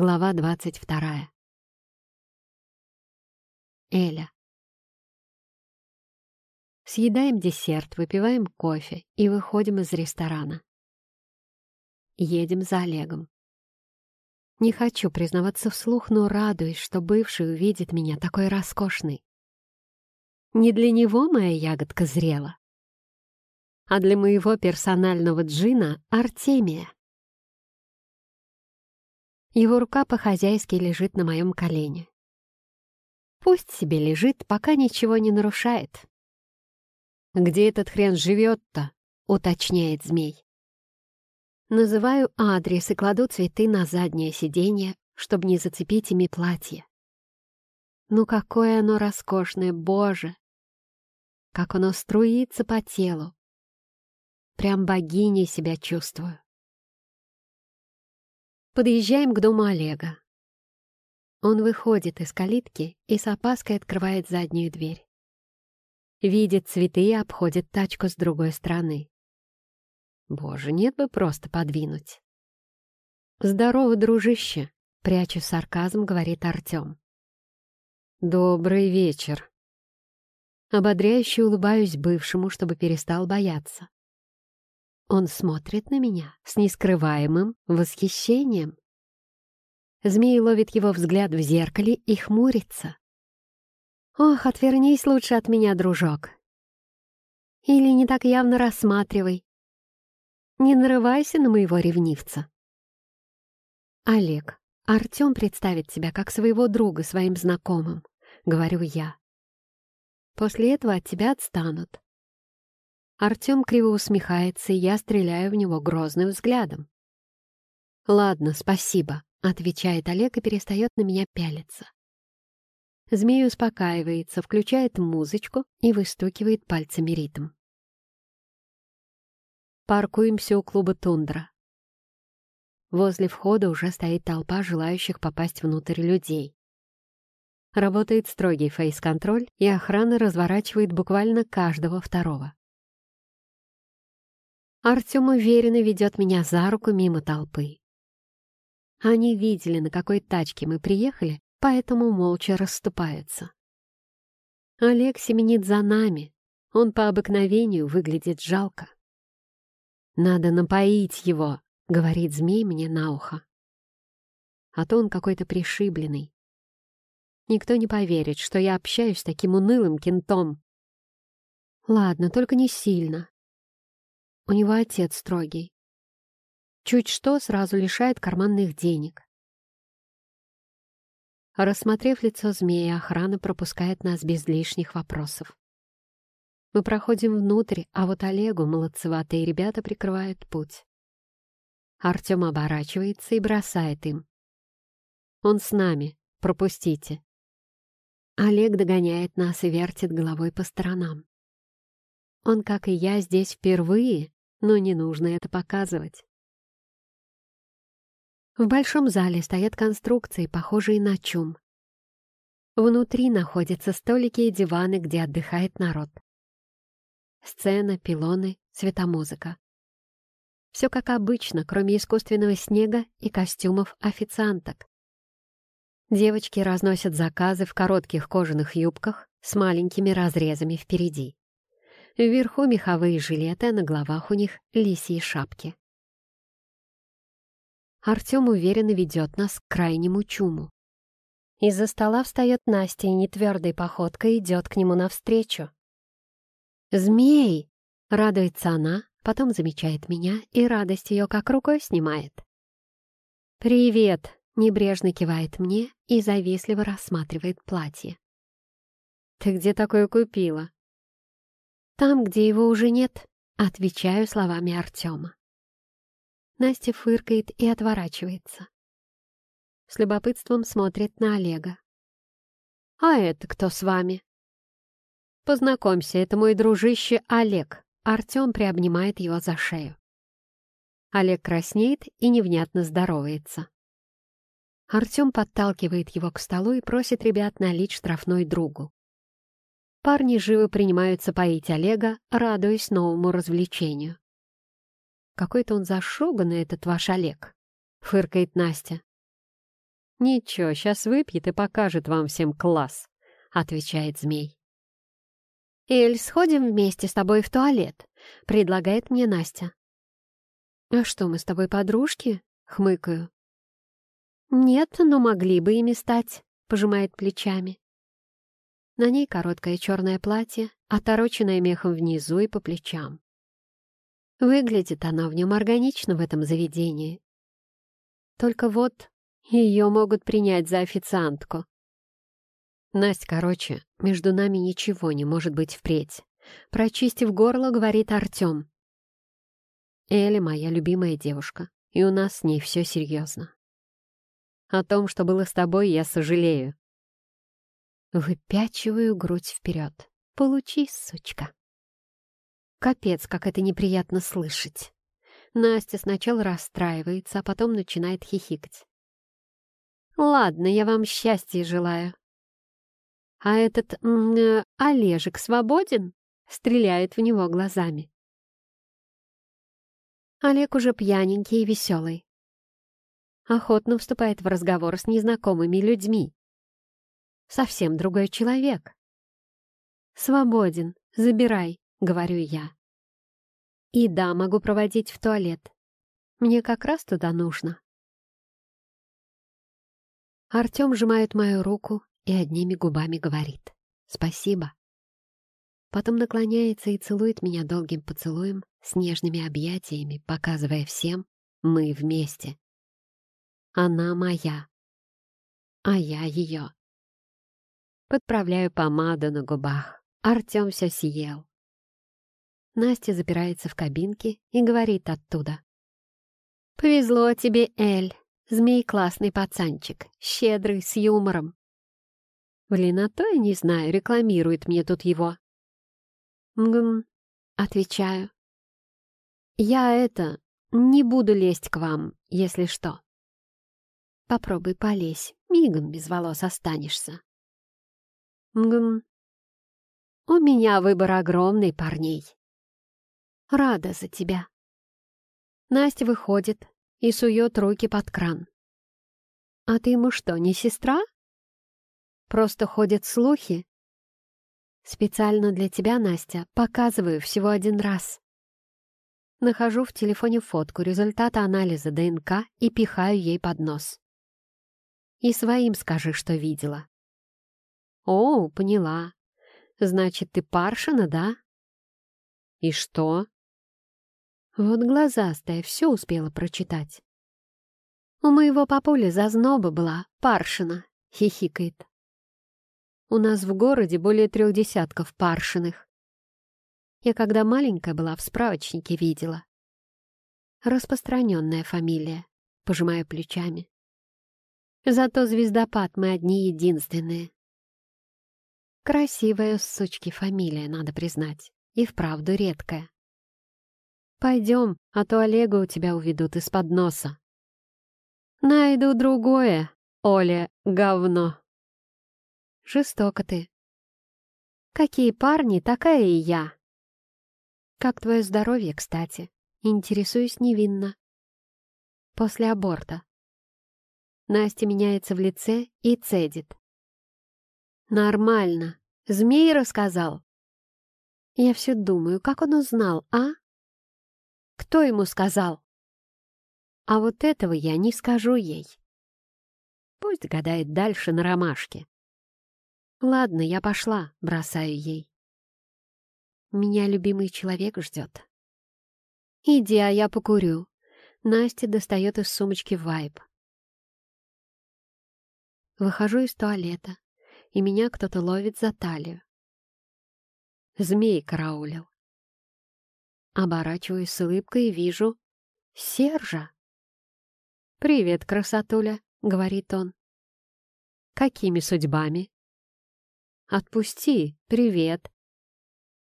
Глава двадцать вторая. Эля. Съедаем десерт, выпиваем кофе и выходим из ресторана. Едем за Олегом. Не хочу признаваться вслух, но радуюсь, что бывший увидит меня такой роскошной. Не для него моя ягодка зрела, а для моего персонального джина — Артемия. Его рука по-хозяйски лежит на моем колене. Пусть себе лежит, пока ничего не нарушает. «Где этот хрен живет-то?» — уточняет змей. Называю адрес и кладу цветы на заднее сиденье, чтобы не зацепить ими платье. Ну какое оно роскошное, боже! Как оно струится по телу. Прям богиней себя чувствую. Подъезжаем к дому Олега. Он выходит из калитки и с опаской открывает заднюю дверь. Видит цветы и обходит тачку с другой стороны. Боже, нет бы просто подвинуть. «Здорово, дружище!» — прячу сарказм, говорит Артем. «Добрый вечер!» Ободряюще улыбаюсь бывшему, чтобы перестал бояться. Он смотрит на меня с нескрываемым восхищением. Змей ловит его взгляд в зеркале и хмурится. «Ох, отвернись лучше от меня, дружок!» «Или не так явно рассматривай. Не нарывайся на моего ревнивца!» «Олег, Артем представит тебя как своего друга своим знакомым», — говорю я. «После этого от тебя отстанут. Артем криво усмехается, и я стреляю в него грозным взглядом. «Ладно, спасибо», — отвечает Олег и перестает на меня пялиться. Змей успокаивается, включает музычку и выстукивает пальцами ритм. Паркуемся у клуба «Тундра». Возле входа уже стоит толпа желающих попасть внутрь людей. Работает строгий фейс-контроль, и охрана разворачивает буквально каждого второго. Артем уверенно ведет меня за руку мимо толпы. Они видели, на какой тачке мы приехали, поэтому молча расступаются. Олег семенит за нами. Он по обыкновению выглядит жалко. «Надо напоить его», — говорит змей мне на ухо. А то он какой-то пришибленный. Никто не поверит, что я общаюсь с таким унылым кентом. Ладно, только не сильно. У него отец строгий. Чуть что, сразу лишает карманных денег. Рассмотрев лицо змея, охрана пропускает нас без лишних вопросов. Мы проходим внутрь, а вот Олегу молодцеватые ребята прикрывают путь. Артем оборачивается и бросает им. «Он с нами. Пропустите». Олег догоняет нас и вертит головой по сторонам. Он, как и я, здесь впервые но не нужно это показывать. В большом зале стоят конструкции, похожие на чум. Внутри находятся столики и диваны, где отдыхает народ. Сцена, пилоны, светомузыка. Все как обычно, кроме искусственного снега и костюмов официанток. Девочки разносят заказы в коротких кожаных юбках с маленькими разрезами впереди. Вверху меховые жилеты, а на головах у них лисьи шапки. Артем уверенно ведет нас к крайнему чуму. Из-за стола встает Настя и нетвердой походкой идет к нему навстречу. «Змей!» — радуется она, потом замечает меня, и радость ее как рукой снимает. «Привет!» — небрежно кивает мне и завистливо рассматривает платье. «Ты где такое купила?» Там, где его уже нет, отвечаю словами Артема. Настя фыркает и отворачивается. С любопытством смотрит на Олега. «А это кто с вами?» «Познакомься, это мой дружище Олег». Артем приобнимает его за шею. Олег краснеет и невнятно здоровается. Артем подталкивает его к столу и просит ребят налить штрафной другу. Парни живо принимаются поить Олега, радуясь новому развлечению. «Какой-то он зашуганный, этот ваш Олег», — фыркает Настя. «Ничего, сейчас выпьет и покажет вам всем класс», — отвечает змей. «Эль, сходим вместе с тобой в туалет», — предлагает мне Настя. «А что, мы с тобой подружки?» — хмыкаю. «Нет, но могли бы ими стать», — пожимает плечами. На ней короткое черное платье, отороченное мехом внизу и по плечам. Выглядит она в нем органично в этом заведении. Только вот ее могут принять за официантку. Настя, короче, между нами ничего не может быть впредь. Прочистив горло, говорит Артем. Эля моя любимая девушка, и у нас с ней все серьезно. О том, что было с тобой, я сожалею. Выпячиваю грудь вперед. Получи, сучка. Капец, как это неприятно слышать. Настя сначала расстраивается, а потом начинает хихикать. Ладно, я вам счастья желаю. А этот э, Олежек свободен? Стреляет в него глазами. Олег уже пьяненький и веселый. Охотно вступает в разговор с незнакомыми людьми. Совсем другой человек. «Свободен, забирай», — говорю я. «И да, могу проводить в туалет. Мне как раз туда нужно». Артем сжимает мою руку и одними губами говорит «Спасибо». Потом наклоняется и целует меня долгим поцелуем с нежными объятиями, показывая всем «Мы вместе». Она моя, а я ее. Подправляю помаду на губах. Артем все съел. Настя запирается в кабинке и говорит оттуда. «Повезло тебе, Эль. Змей классный пацанчик, щедрый, с юмором. Блин, а то я не знаю, рекламирует мне тут его. Мгм, отвечаю. Я это, не буду лезть к вам, если что. Попробуй полезь, мигом без волос останешься. Мгм. У меня выбор огромный парней. Рада за тебя. Настя выходит, и сует руки под кран. «А ты ему что, не сестра?» «Просто ходят слухи». «Специально для тебя, Настя, показываю всего один раз». Нахожу в телефоне фотку результата анализа ДНК и пихаю ей под нос. «И своим скажи, что видела». «О, поняла. Значит, ты Паршина, да?» «И что?» Вот глазастая все успела прочитать. «У моего папули зазноба была, паршина», — хихикает. «У нас в городе более трех десятков паршиных. Я когда маленькая была, в справочнике видела. Распространенная фамилия, пожимая плечами. Зато звездопад мы одни единственные. Красивая, сучки, фамилия, надо признать, и вправду редкая. Пойдем, а то Олега у тебя уведут из-под носа. Найду другое, Оля, говно. Жестоко ты. Какие парни, такая и я. Как твое здоровье, кстати? Интересуюсь невинно. После аборта. Настя меняется в лице и цедит. Нормально. Змей рассказал. Я все думаю, как он узнал, а? Кто ему сказал? А вот этого я не скажу ей. Пусть гадает дальше на ромашке. Ладно, я пошла, бросаю ей. Меня любимый человек ждет. Иди, а я покурю. Настя достает из сумочки вайп. Выхожу из туалета, и меня кто-то ловит за талию. Змей караулил. Оборачиваюсь с улыбкой и вижу Сержа. «Привет, красотуля», — говорит он. «Какими судьбами?» «Отпусти, привет».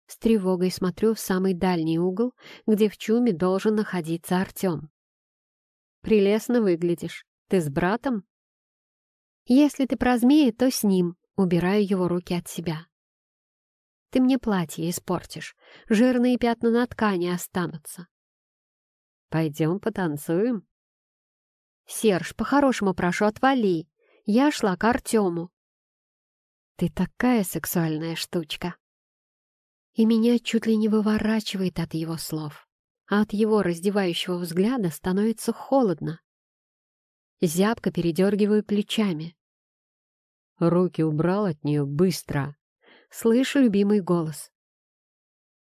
С тревогой смотрю в самый дальний угол, где в чуме должен находиться Артем. «Прелестно выглядишь. Ты с братом?» «Если ты про змея, то с ним», — убираю его руки от себя. Ты мне платье испортишь, жирные пятна на ткани останутся. Пойдем потанцуем? Серж, по-хорошему прошу, отвали. Я шла к Артему. Ты такая сексуальная штучка. И меня чуть ли не выворачивает от его слов, а от его раздевающего взгляда становится холодно. Зябко передергиваю плечами. Руки убрал от нее быстро. Слышу любимый голос.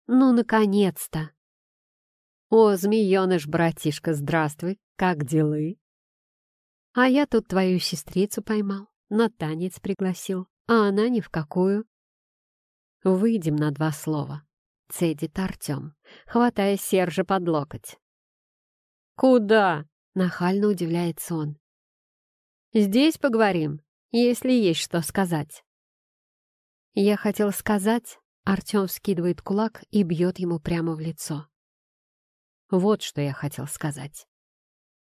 Ну, наконец-то! О, змееныш, братишка, здравствуй, как дела? А я тут твою сестрицу поймал, на танец пригласил, а она ни в какую. Выйдем на два слова, цедит Артем, хватая Сержа под локоть. «Куда?» — нахально удивляется он. «Здесь поговорим, если есть что сказать». Я хотел сказать, Артем скидывает кулак и бьет ему прямо в лицо. Вот что я хотел сказать.